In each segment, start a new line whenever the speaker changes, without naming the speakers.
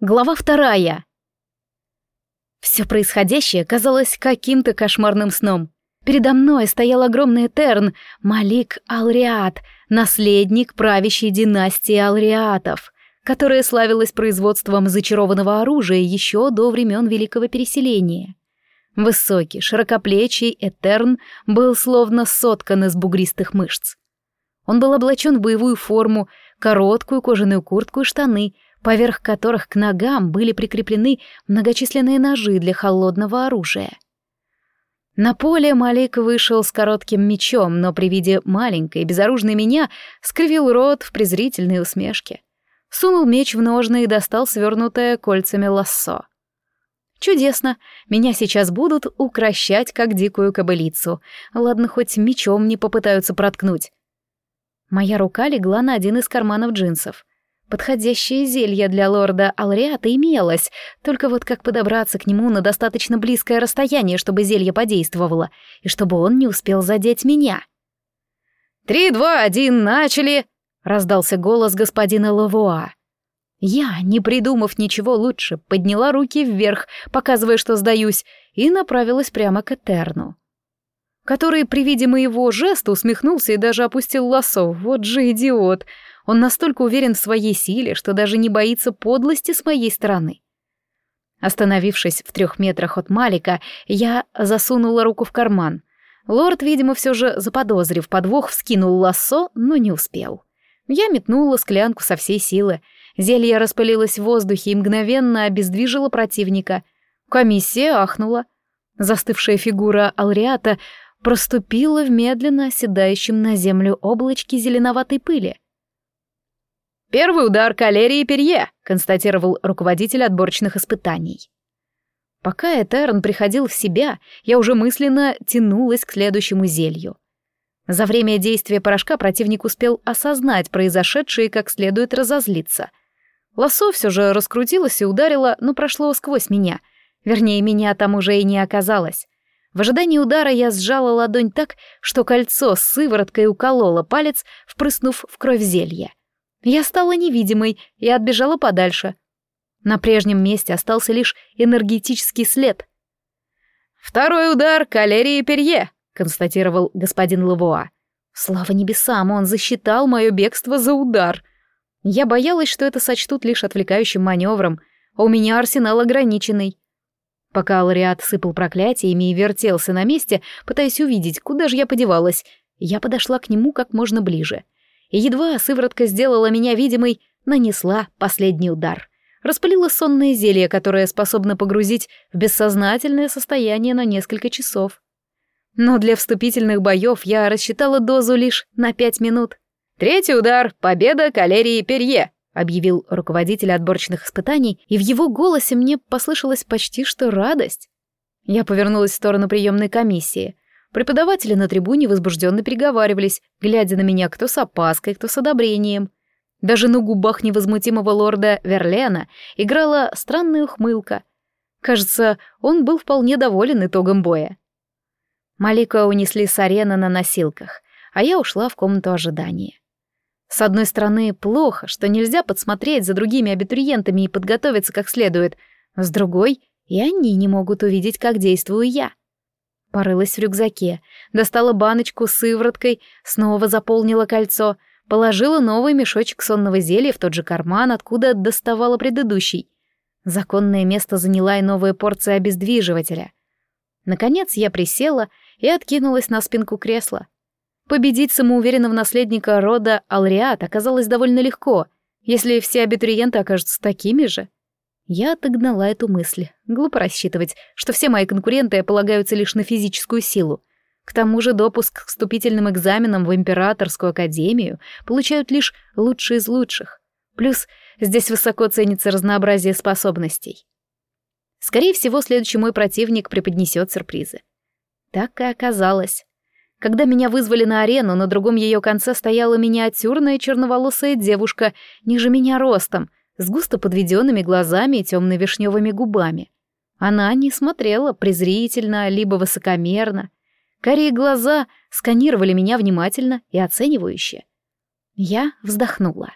Глава вторая. Все происходящее казалось каким-то кошмарным сном. Передо мной стоял огромный Этерн, Малик Алриат, наследник правящей династии Алриатов, которая славилась производством зачарованного оружия еще до времен Великого Переселения. Высокий, широкоплечий Этерн был словно соткан из бугристых мышц. Он был облачен в боевую форму, короткую кожаную куртку и штаны, поверх которых к ногам были прикреплены многочисленные ножи для холодного оружия. На поле Малик вышел с коротким мечом, но при виде маленькой безоружной меня скривил рот в презрительной усмешке. Сунул меч в ножны и достал свернутое кольцами лассо. Чудесно, меня сейчас будут укращать, как дикую кобылицу. Ладно, хоть мечом не попытаются проткнуть. Моя рука легла на один из карманов джинсов. Подходящее зелье для лорда Алриата имелось, только вот как подобраться к нему на достаточно близкое расстояние, чтобы зелье подействовало, и чтобы он не успел задеть меня. «Три, два, один, начали!» — раздался голос господина Лавуа. Я, не придумав ничего лучше, подняла руки вверх, показывая, что сдаюсь, и направилась прямо к Этерну. Который при виде моего жеста усмехнулся и даже опустил лосо. Вот же идиот! Он настолько уверен в своей силе, что даже не боится подлости с моей стороны. Остановившись в трех метрах от Малика, я засунула руку в карман. Лорд, видимо, все же заподозрив подвох, вскинул лассо, но не успел. Я метнула склянку со всей силы. Зелье распылилось в воздухе и мгновенно обездвижило противника. Комиссия ахнула. Застывшая фигура Алриата проступила в медленно оседающем на землю облачке зеленоватой пыли. «Первый удар калерии Перье», — констатировал руководитель отборочных испытаний. Пока Этерн приходил в себя, я уже мысленно тянулась к следующему зелью. За время действия порошка противник успел осознать произошедшее и как следует разозлиться. Лосо все же раскрутилось и ударило, но прошло сквозь меня. Вернее, меня там уже и не оказалось. В ожидании удара я сжала ладонь так, что кольцо с сывороткой укололо палец, впрыснув в кровь зелья. Я стала невидимой и отбежала подальше. На прежнем месте остался лишь энергетический след. «Второй удар калерии Перье», — констатировал господин Лавуа. Слава небесам, он засчитал мое бегство за удар. Я боялась, что это сочтут лишь отвлекающим маневром, а у меня арсенал ограниченный. Пока Лариат сыпал проклятиями и вертелся на месте, пытаясь увидеть, куда же я подевалась, я подошла к нему как можно ближе — и едва сыворотка сделала меня видимой, нанесла последний удар. Распылила сонное зелье, которое способно погрузить в бессознательное состояние на несколько часов. Но для вступительных боев я рассчитала дозу лишь на пять минут. «Третий удар! Победа калерии Перье!» — объявил руководитель отборочных испытаний, и в его голосе мне послышалась почти что радость. Я повернулась в сторону приемной комиссии. Преподаватели на трибуне возбужденно переговаривались, глядя на меня кто с опаской, кто с одобрением. Даже на губах невозмутимого лорда Верлена играла странная ухмылка. Кажется, он был вполне доволен итогом боя. Малика унесли с арены на носилках, а я ушла в комнату ожидания. С одной стороны, плохо, что нельзя подсмотреть за другими абитуриентами и подготовиться как следует, с другой, и они не могут увидеть, как действую я. Порылась в рюкзаке, достала баночку с сывороткой, снова заполнила кольцо, положила новый мешочек сонного зелья в тот же карман, откуда доставала предыдущий. Законное место заняла и новая порция обездвиживателя. Наконец я присела и откинулась на спинку кресла. Победить самоуверенного наследника рода Алриат оказалось довольно легко, если все абитуриенты окажутся такими же. Я отогнала эту мысль. Глупо рассчитывать, что все мои конкуренты полагаются лишь на физическую силу. К тому же допуск к вступительным экзаменам в Императорскую Академию получают лишь лучшие из лучших. Плюс здесь высоко ценится разнообразие способностей. Скорее всего, следующий мой противник преподнесет сюрпризы. Так и оказалось. Когда меня вызвали на арену, на другом ее конце стояла миниатюрная черноволосая девушка, ниже меня ростом, с густо подведенными глазами и темно-вишневыми губами. Она не смотрела презрительно, либо высокомерно. Карие глаза сканировали меня внимательно и оценивающе. Я вздохнула.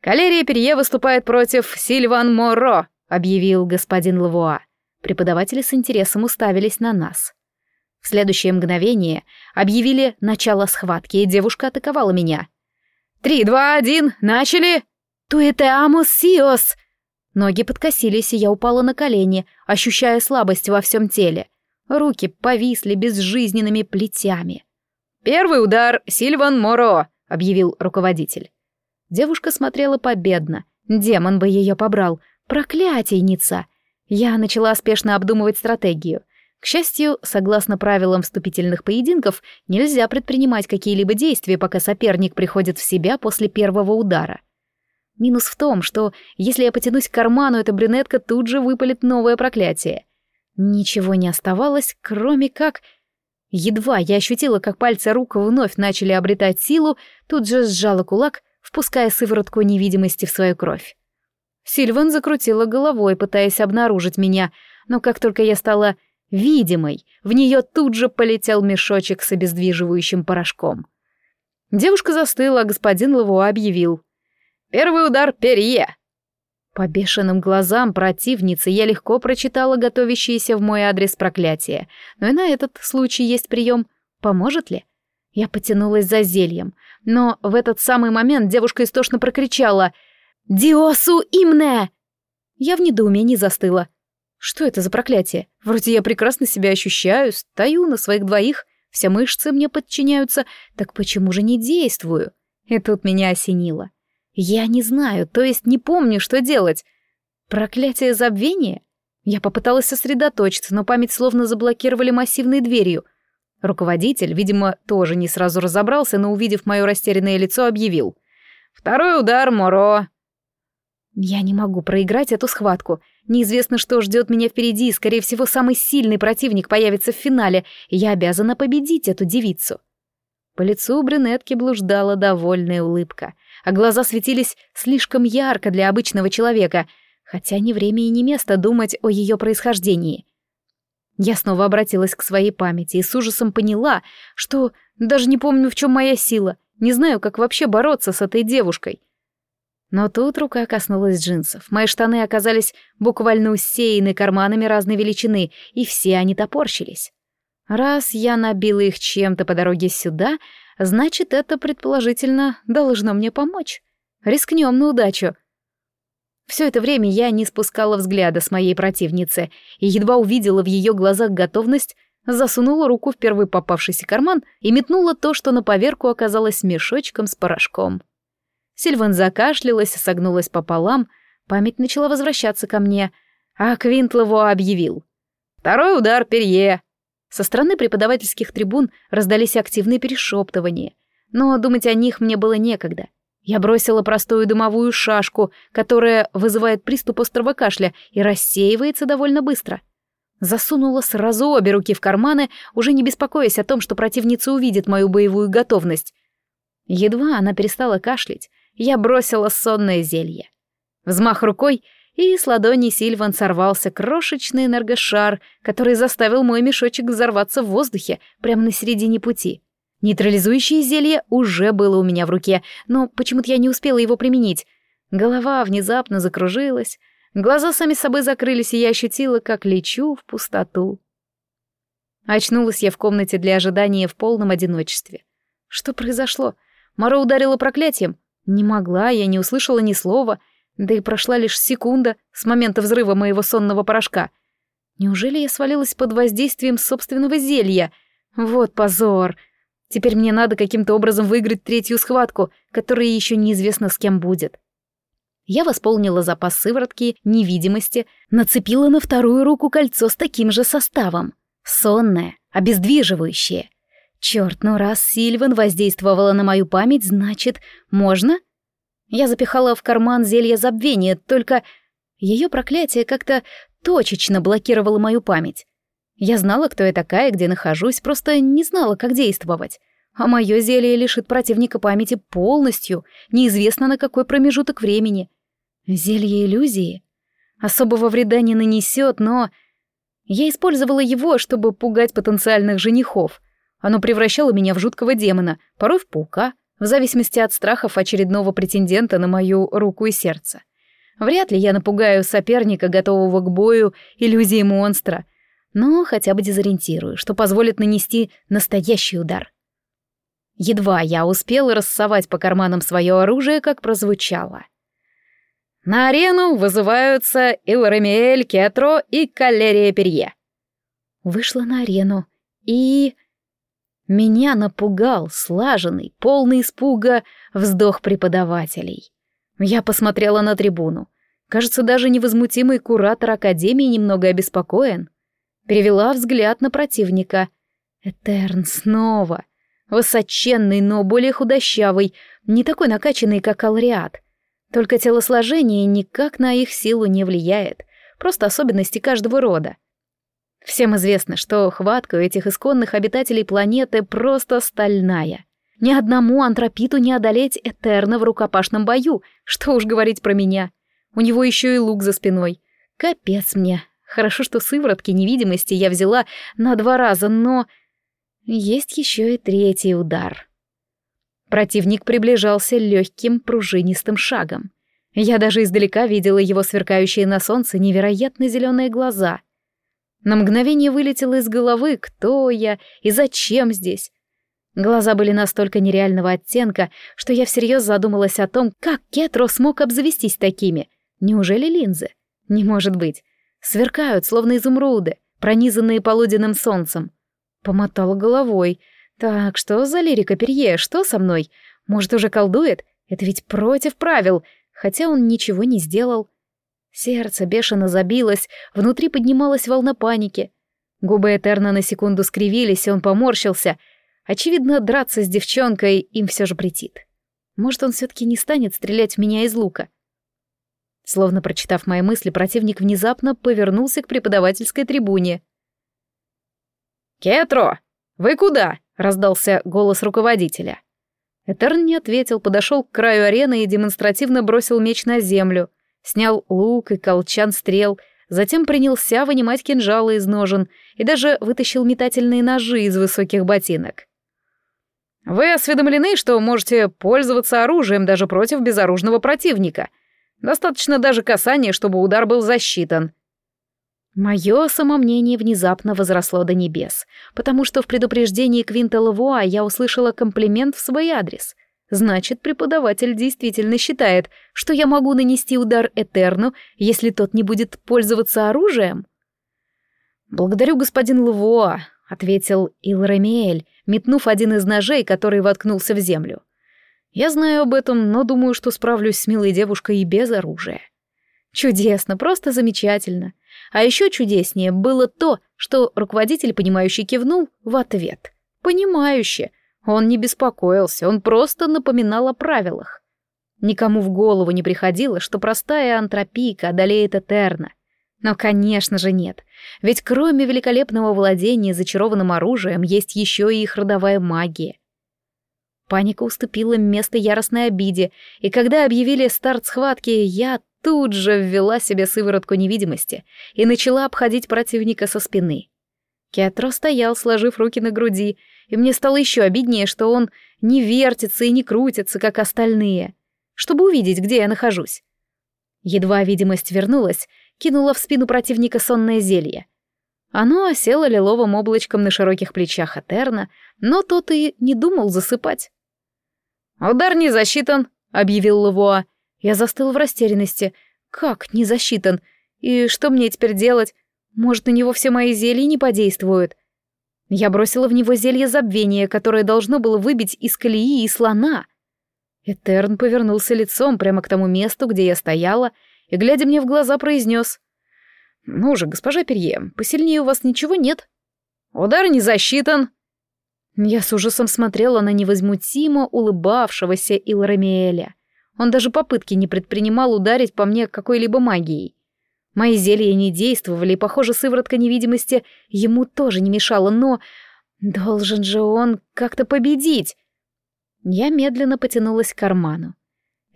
«Калерия Перье выступает против Сильван Моро», — объявил господин Лавуа. Преподаватели с интересом уставились на нас. В следующее мгновение объявили начало схватки, и девушка атаковала меня. «Три, два, один, начали!» «Туэте амус сиос!» Ноги подкосились, и я упала на колени, ощущая слабость во всем теле. Руки повисли безжизненными плетями. «Первый удар, Сильван Моро!» — объявил руководитель. Девушка смотрела победно. Демон бы ее побрал. Проклятийница! Я начала спешно обдумывать стратегию. К счастью, согласно правилам вступительных поединков, нельзя предпринимать какие-либо действия, пока соперник приходит в себя после первого удара. Минус в том, что если я потянусь к карману, эта брюнетка тут же выпалит новое проклятие. Ничего не оставалось, кроме как... Едва я ощутила, как пальцы рук вновь начали обретать силу, тут же сжала кулак — впуская сыворотку невидимости в свою кровь. Сильван закрутила головой, пытаясь обнаружить меня, но как только я стала видимой, в нее тут же полетел мешочек с обездвиживающим порошком. Девушка застыла, а господин Лавуа объявил. «Первый удар перье!» По бешеным глазам противницы я легко прочитала готовящееся в мой адрес проклятие, но и на этот случай есть прием. Поможет ли? Я потянулась за зельем, но в этот самый момент девушка истошно прокричала «Диосу имне!» Я в недоумении застыла. Что это за проклятие? Вроде я прекрасно себя ощущаю, стою на своих двоих, все мышцы мне подчиняются, так почему же не действую? И тут меня осенило. Я не знаю, то есть не помню, что делать. Проклятие забвения? Я попыталась сосредоточиться, но память словно заблокировали массивной дверью. Руководитель, видимо, тоже не сразу разобрался, но, увидев мое растерянное лицо, объявил. «Второй удар, Моро!» Я не могу проиграть эту схватку. Неизвестно, что ждет меня впереди, и, скорее всего, самый сильный противник появится в финале, и я обязана победить эту девицу. По лицу брюнетки блуждала довольная улыбка, а глаза светились слишком ярко для обычного человека, хотя ни время и ни место думать о ее происхождении. Я снова обратилась к своей памяти и с ужасом поняла, что даже не помню, в чем моя сила, не знаю, как вообще бороться с этой девушкой. Но тут рука коснулась джинсов. Мои штаны оказались буквально усеяны карманами разной величины, и все они топорщились. Раз я набила их чем-то по дороге сюда, значит, это, предположительно, должно мне помочь. Рискнем на удачу. Все это время я не спускала взгляда с моей противницы и едва увидела в ее глазах готовность, засунула руку в первый попавшийся карман и метнула то, что на поверку оказалось мешочком с порошком. Сильван закашлялась, согнулась пополам, память начала возвращаться ко мне, а Квинтлову объявил. «Второй удар перье!» Со стороны преподавательских трибун раздались активные перешептывания, но думать о них мне было некогда — я бросила простую дымовую шашку, которая вызывает приступ острого кашля и рассеивается довольно быстро. Засунула сразу обе руки в карманы, уже не беспокоясь о том, что противница увидит мою боевую готовность. Едва она перестала кашлять, я бросила сонное зелье. Взмах рукой, и с ладони Сильван сорвался крошечный энергошар, который заставил мой мешочек взорваться в воздухе прямо на середине пути. Нейтрализующее зелье уже было у меня в руке, но почему-то я не успела его применить. Голова внезапно закружилась, глаза сами собой закрылись, и я ощутила, как лечу в пустоту. Очнулась я в комнате для ожидания в полном одиночестве. Что произошло? Маро ударила проклятием? Не могла, я не услышала ни слова, да и прошла лишь секунда с момента взрыва моего сонного порошка. Неужели я свалилась под воздействием собственного зелья? Вот позор! — Теперь мне надо каким-то образом выиграть третью схватку, которая еще неизвестно с кем будет. Я восполнила запас сыворотки, невидимости, нацепила на вторую руку кольцо с таким же составом. Сонное, обездвиживающее. Черт, ну раз Сильван воздействовала на мою память, значит, можно? Я запихала в карман зелье забвения, только ее проклятие как-то точечно блокировало мою память. Я знала, кто я такая, где нахожусь, просто не знала, как действовать. А мое зелье лишит противника памяти полностью, неизвестно на какой промежуток времени. Зелье иллюзии? Особого вреда не нанесет, но... Я использовала его, чтобы пугать потенциальных женихов. Оно превращало меня в жуткого демона, порой в паука, в зависимости от страхов очередного претендента на мою руку и сердце. Вряд ли я напугаю соперника, готового к бою, иллюзии монстра, но хотя бы дезориентирую, что позволит нанести настоящий удар. Едва я успела рассовать по карманам свое оружие, как прозвучало. На арену вызываются Илрамиэль Кетро и Калерия Перье. Вышла на арену и... Меня напугал слаженный, полный испуга вздох преподавателей. Я посмотрела на трибуну. Кажется, даже невозмутимый куратор Академии немного обеспокоен. Перевела взгляд на противника. Этерн снова. Высоченный, но более худощавый, не такой накачанный, как Алриат. Только телосложение никак на их силу не влияет, просто особенности каждого рода. Всем известно, что хватка у этих исконных обитателей планеты просто стальная. Ни одному антропиту не одолеть Этерна в рукопашном бою, что уж говорить про меня. У него еще и лук за спиной. Капец мне. Хорошо, что сыворотки невидимости я взяла на два раза, но... Есть еще и третий удар. Противник приближался легким пружинистым шагом. Я даже издалека видела его сверкающие на солнце невероятно зеленые глаза — на мгновение вылетело из головы, кто я и зачем здесь. Глаза были настолько нереального оттенка, что я всерьез задумалась о том, как Кетро смог обзавестись такими. Неужели линзы? Не может быть. Сверкают, словно изумруды, пронизанные полуденным солнцем. Помотала головой. Так, что за лирика Перье? Что со мной? Может, уже колдует? Это ведь против правил, хотя он ничего не сделал. Сердце бешено забилось, внутри поднималась волна паники. Губы Этерна на секунду скривились, и он поморщился. Очевидно, драться с девчонкой им все же претит. Может, он все-таки не станет стрелять в меня из лука. Словно прочитав мои мысли, противник внезапно повернулся к преподавательской трибуне. «Кетро, вы куда?» — раздался голос руководителя. Этерн не ответил, подошел к краю арены и демонстративно бросил меч на землю — снял лук и колчан стрел, затем принялся вынимать кинжалы из ножен и даже вытащил метательные ножи из высоких ботинок. «Вы осведомлены, что можете пользоваться оружием даже против безоружного противника. Достаточно даже касания, чтобы удар был засчитан». Мое самомнение внезапно возросло до небес, потому что в предупреждении Квинта Лавуа я услышала комплимент в свой адрес — Значит, преподаватель действительно считает, что я могу нанести удар Этерну, если тот не будет пользоваться оружием? «Благодарю, господин Лавуа», — ответил Илрамиэль, метнув один из ножей, который воткнулся в землю. «Я знаю об этом, но думаю, что справлюсь с милой девушкой и без оружия». Чудесно, просто замечательно. А еще чудеснее было то, что руководитель, понимающий, кивнул в ответ. Понимающе — он не беспокоился, он просто напоминал о правилах. Никому в голову не приходило, что простая антропийка одолеет Этерна. Но, конечно же, нет. Ведь кроме великолепного владения зачарованным оружием, есть еще и их родовая магия. Паника уступила место яростной обиде, и когда объявили старт схватки, я тут же ввела себе сыворотку невидимости и начала обходить противника со спины. Кетро стоял, сложив руки на груди, и мне стало еще обиднее, что он не вертится и не крутится, как остальные, чтобы увидеть, где я нахожусь. Едва видимость вернулась, кинула в спину противника сонное зелье. Оно осело лиловым облачком на широких плечах Атерна, но тот и не думал засыпать. «Удар не засчитан», — объявил Лавуа. Я застыл в растерянности. «Как не засчитан? И что мне теперь делать? Может, на него все мои зелья не подействуют?» Я бросила в него зелье забвения, которое должно было выбить из колеи и слона. Этерн повернулся лицом прямо к тому месту, где я стояла, и, глядя мне в глаза, произнес. «Ну же, госпожа Перье, посильнее у вас ничего нет?» «Удар не засчитан!» Я с ужасом смотрела на невозмутимо улыбавшегося Илрамиэля. Он даже попытки не предпринимал ударить по мне какой-либо магией. Мои зелья не действовали, и, похоже, сыворотка невидимости ему тоже не мешала, но... Должен же он как-то победить. Я медленно потянулась к карману.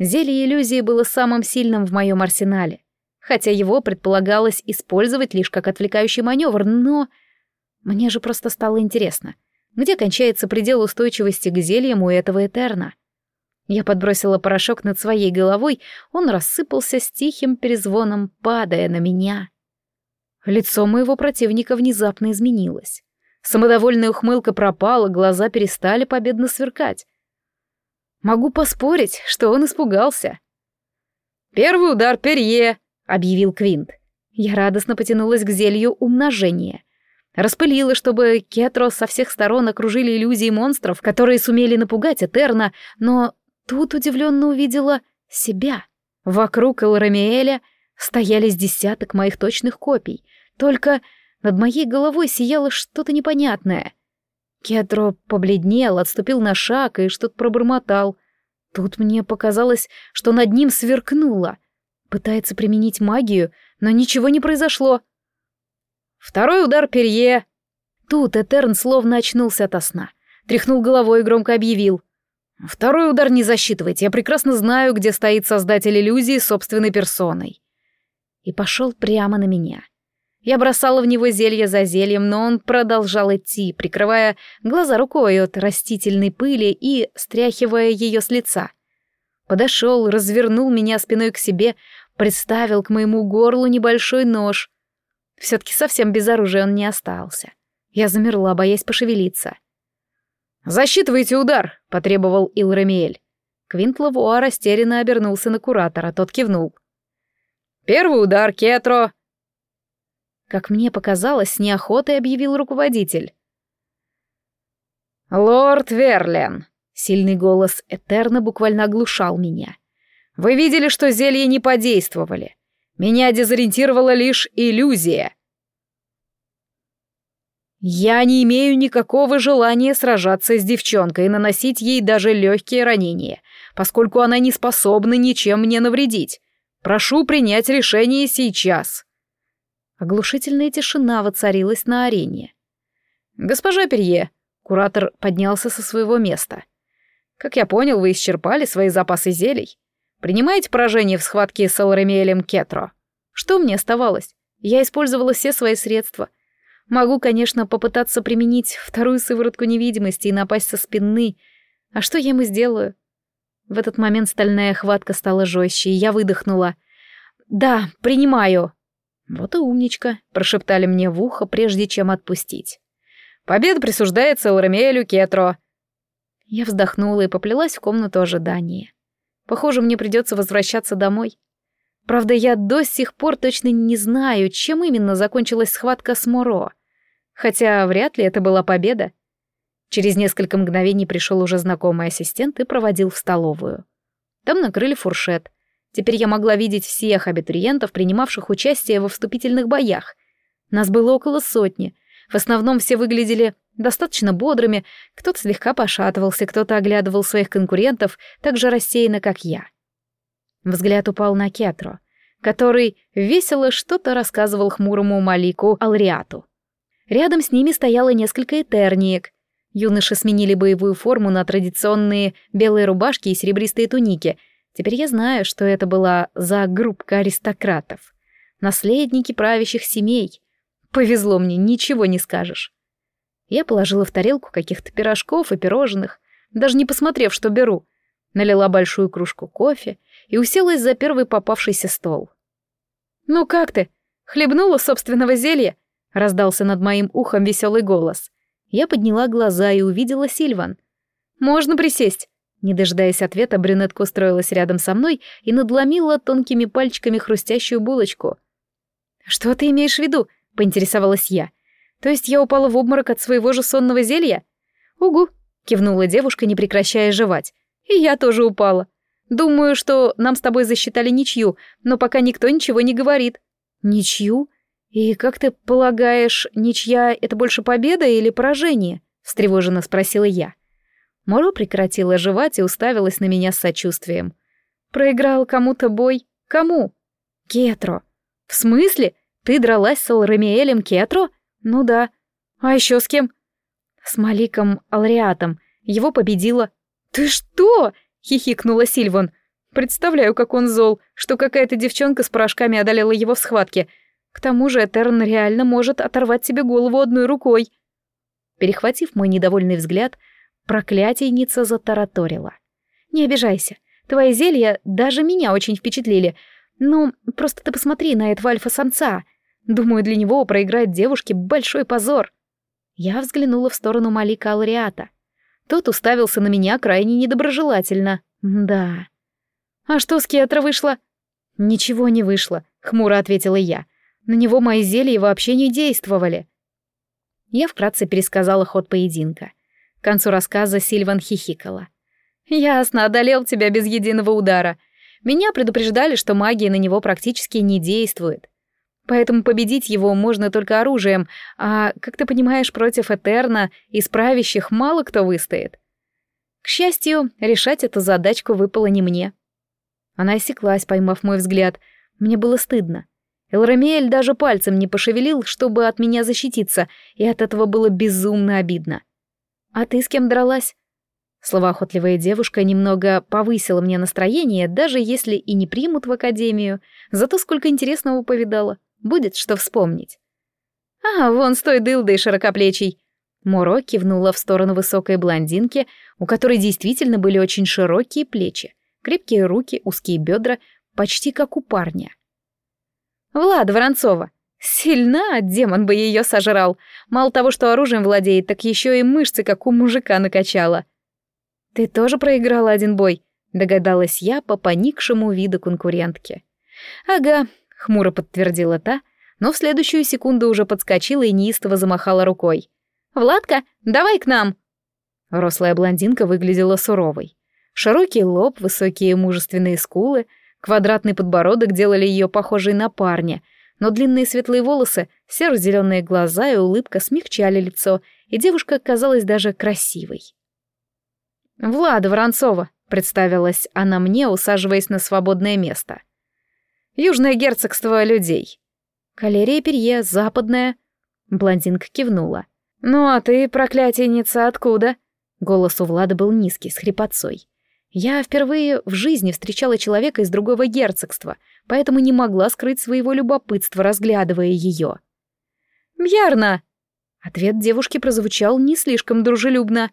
Зелье иллюзии было самым сильным в моем арсенале, хотя его предполагалось использовать лишь как отвлекающий маневр, но... Мне же просто стало интересно, где кончается предел устойчивости к зельям у этого Этерна. Я подбросила порошок над своей головой, он рассыпался с тихим перезвоном, падая на меня. Лицо моего противника внезапно изменилось. Самодовольная ухмылка пропала, глаза перестали победно сверкать. Могу поспорить, что он испугался. «Первый удар перье!» — объявил Квинт. Я радостно потянулась к зелью умножения. Распылила, чтобы Кетро со всех сторон окружили иллюзии монстров, которые сумели напугать Этерна, но тут удивленно увидела себя. Вокруг Элрамиэля стояли с десяток моих точных копий, только над моей головой сияло что-то непонятное. Кетро побледнел, отступил на шаг и что-то пробормотал. Тут мне показалось, что над ним сверкнуло. Пытается применить магию, но ничего не произошло. Второй удар перье. Тут Этерн словно очнулся ото сна. Тряхнул головой и громко объявил. Второй удар не засчитывайте, я прекрасно знаю, где стоит создатель иллюзии собственной персоной. И пошел прямо на меня. Я бросала в него зелье за зельем, но он продолжал идти, прикрывая глаза рукой от растительной пыли и стряхивая ее с лица. Подошел, развернул меня спиной к себе, представил к моему горлу небольшой нож. Все-таки совсем без оружия он не остался. Я замерла, боясь пошевелиться. «Засчитывайте удар!» — потребовал Илрамиэль. Квинт Лавуа растерянно обернулся на куратора, тот кивнул. «Первый удар, Кетро!» Как мне показалось, неохотой объявил руководитель. «Лорд Верлен!» — сильный голос Этерна буквально оглушал меня. «Вы видели, что зелья не подействовали. Меня дезориентировала лишь иллюзия. Я не имею никакого желания сражаться с девчонкой и наносить ей даже легкие ранения, поскольку она не способна ничем мне навредить. Прошу принять решение сейчас. Оглушительная тишина воцарилась на арене. «Госпожа Перье», — куратор поднялся со своего места. «Как я понял, вы исчерпали свои запасы зелий. Принимаете поражение в схватке с Алремиэлем Кетро? Что мне оставалось? Я использовала все свои средства. Могу, конечно, попытаться применить вторую сыворотку невидимости и напасть со спины. А что я ему сделаю? В этот момент стальная хватка стала жестче, и я выдохнула. «Да, принимаю». «Вот и умничка», — прошептали мне в ухо, прежде чем отпустить. «Победа присуждается Ларамелю Кетро». Я вздохнула и поплелась в комнату ожидания. Похоже, мне придется возвращаться домой. Правда, я до сих пор точно не знаю, чем именно закончилась схватка с Моро. Хотя вряд ли это была победа. Через несколько мгновений пришел уже знакомый ассистент и проводил в столовую. Там накрыли фуршет. Теперь я могла видеть всех абитуриентов, принимавших участие во вступительных боях. Нас было около сотни. В основном все выглядели достаточно бодрыми, кто-то слегка пошатывался, кто-то оглядывал своих конкурентов так же рассеянно, как я. Взгляд упал на Кетро, который весело что-то рассказывал хмурому Малику Алриату. Рядом с ними стояло несколько этерниек. Юноши сменили боевую форму на традиционные белые рубашки и серебристые туники. Теперь я знаю, что это была за группка аристократов. Наследники правящих семей. Повезло мне, ничего не скажешь. Я положила в тарелку каких-то пирожков и пирожных, даже не посмотрев, что беру. Налила большую кружку кофе и уселась за первый попавшийся стол. «Ну как ты? Хлебнула собственного зелья?» — раздался над моим ухом веселый голос. Я подняла глаза и увидела Сильван. «Можно присесть?» Не дожидаясь ответа, брюнетка устроилась рядом со мной и надломила тонкими пальчиками хрустящую булочку. «Что ты имеешь в виду?» — поинтересовалась я. То есть я упала в обморок от своего же сонного зелья? Угу, кивнула девушка, не прекращая жевать. И я тоже упала. Думаю, что нам с тобой засчитали ничью, но пока никто ничего не говорит. Ничью? И как ты полагаешь, ничья — это больше победа или поражение? встревоженно спросила я. Моро прекратила жевать и уставилась на меня с сочувствием. Проиграл кому-то бой? Кому? Кетро. В смысле? Ты дралась с Алрамиэлем Кетро? Ну да. А еще с кем? С Маликом Алриатом. Его победила. Ты что? хихикнула Сильван. Представляю, как он зол, что какая-то девчонка с порошками одолела его в схватке. К тому же Этерн реально может оторвать себе голову одной рукой. Перехватив мой недовольный взгляд, проклятийница затараторила. Не обижайся. Твои зелья даже меня очень впечатлили. Ну, просто ты посмотри на этого альфа-самца. Думаю, для него проиграть девушке большой позор. Я взглянула в сторону Малика Алриата. Тот уставился на меня крайне недоброжелательно. Да. А что с Кетра вышло? Ничего не вышло, хмуро ответила я. На него мои зелья вообще не действовали. Я вкратце пересказала ход поединка. К концу рассказа Сильван хихикала. «Ясно, одолел тебя без единого удара. Меня предупреждали, что магия на него практически не действует. Поэтому победить его можно только оружием, а, как ты понимаешь, против Этерна из правящих мало кто выстоит. К счастью, решать эту задачку выпало не мне. Она осеклась, поймав мой взгляд. Мне было стыдно. Элрамиэль даже пальцем не пошевелил, чтобы от меня защититься, и от этого было безумно обидно. «А ты с кем дралась?» Словоохотливая девушка немного повысила мне настроение, даже если и не примут в академию, зато сколько интересного повидала. Будет что вспомнить. «А, вон с той дылдой широкоплечий!» Моро кивнула в сторону высокой блондинки, у которой действительно были очень широкие плечи, крепкие руки, узкие бедра, почти как у парня. «Влада Воронцова! Сильна, демон бы ее сожрал! Мало того, что оружием владеет, так еще и мышцы, как у мужика, накачала!» «Ты тоже проиграла один бой?» — догадалась я по поникшему виду конкурентки. «Ага, хмуро подтвердила та, но в следующую секунду уже подскочила и неистово замахала рукой. «Владка, давай к нам!» Рослая блондинка выглядела суровой. Широкий лоб, высокие мужественные скулы, квадратный подбородок делали ее похожей на парня, но длинные светлые волосы, серо-зеленые глаза и улыбка смягчали лицо, и девушка казалась даже красивой. «Влада Воронцова», — представилась она мне, усаживаясь на свободное место. Южное герцогство людей. Калерия Перье, западная. Блондинка кивнула. Ну а ты, проклятийница, откуда? Голос у Влада был низкий, с хрипотцой. Я впервые в жизни встречала человека из другого герцогства, поэтому не могла скрыть своего любопытства, разглядывая ее. «Бьярна!» Ответ девушки прозвучал не слишком дружелюбно.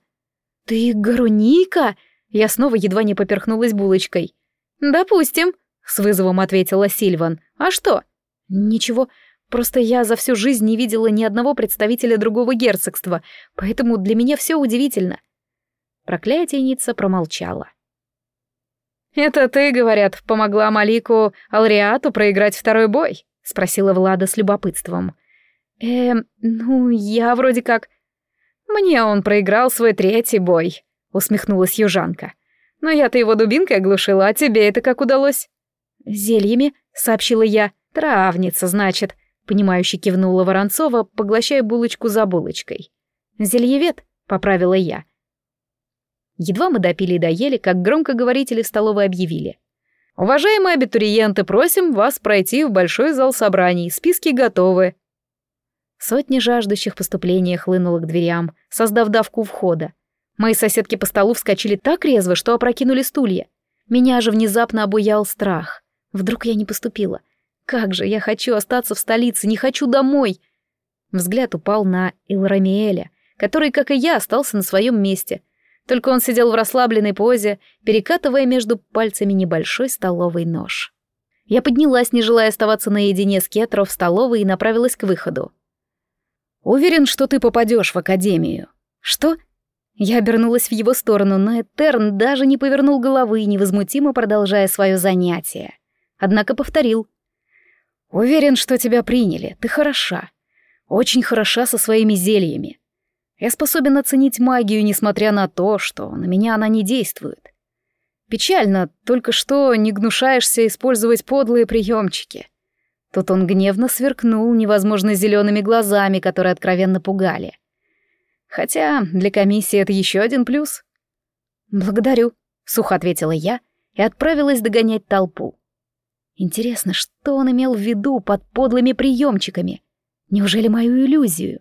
«Ты Гаруника?» Я снова едва не поперхнулась булочкой. «Допустим», с вызовом ответила Сильван. А что? Ничего, просто я за всю жизнь не видела ни одного представителя другого герцогства, поэтому для меня все удивительно. Проклятийница промолчала. «Это ты, говорят, помогла Малику Алриату проиграть второй бой?» — спросила Влада с любопытством. «Эм, ну, я вроде как...» «Мне он проиграл свой третий бой», — усмехнулась южанка. «Но я-то его дубинкой оглушила, а тебе это как удалось?» «Зельями», — сообщила я. «Травница, значит», — понимающе кивнула Воронцова, поглощая булочку за булочкой. «Зельевед», — поправила я. Едва мы допили и доели, как громкоговорители в столовой объявили. «Уважаемые абитуриенты, просим вас пройти в большой зал собраний, списки готовы». Сотни жаждущих поступления хлынуло к дверям, создав давку входа. Мои соседки по столу вскочили так резво, что опрокинули стулья. Меня же внезапно обуял страх. Вдруг я не поступила? Как же я хочу остаться в столице, не хочу домой. Взгляд упал на Илрамиэля, который, как и я, остался на своем месте. Только он сидел в расслабленной позе, перекатывая между пальцами небольшой столовый нож. Я поднялась, не желая оставаться наедине с Кетро в столовой и направилась к выходу. «Уверен, что ты попадешь в академию». «Что?» Я обернулась в его сторону, но Этерн даже не повернул головы, невозмутимо продолжая свое занятие однако повторил. «Уверен, что тебя приняли. Ты хороша. Очень хороша со своими зельями. Я способен оценить магию, несмотря на то, что на меня она не действует. Печально, только что не гнушаешься использовать подлые приемчики». Тут он гневно сверкнул невозможно зелеными глазами, которые откровенно пугали. Хотя для комиссии это еще один плюс. «Благодарю», — сухо ответила я и отправилась догонять толпу. Интересно, что он имел в виду под подлыми приемчиками? Неужели мою иллюзию?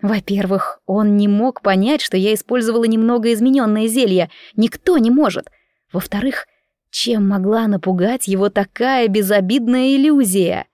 Во-первых, он не мог понять, что я использовала немного измененное зелье. Никто не может. Во-вторых, чем могла напугать его такая безобидная иллюзия?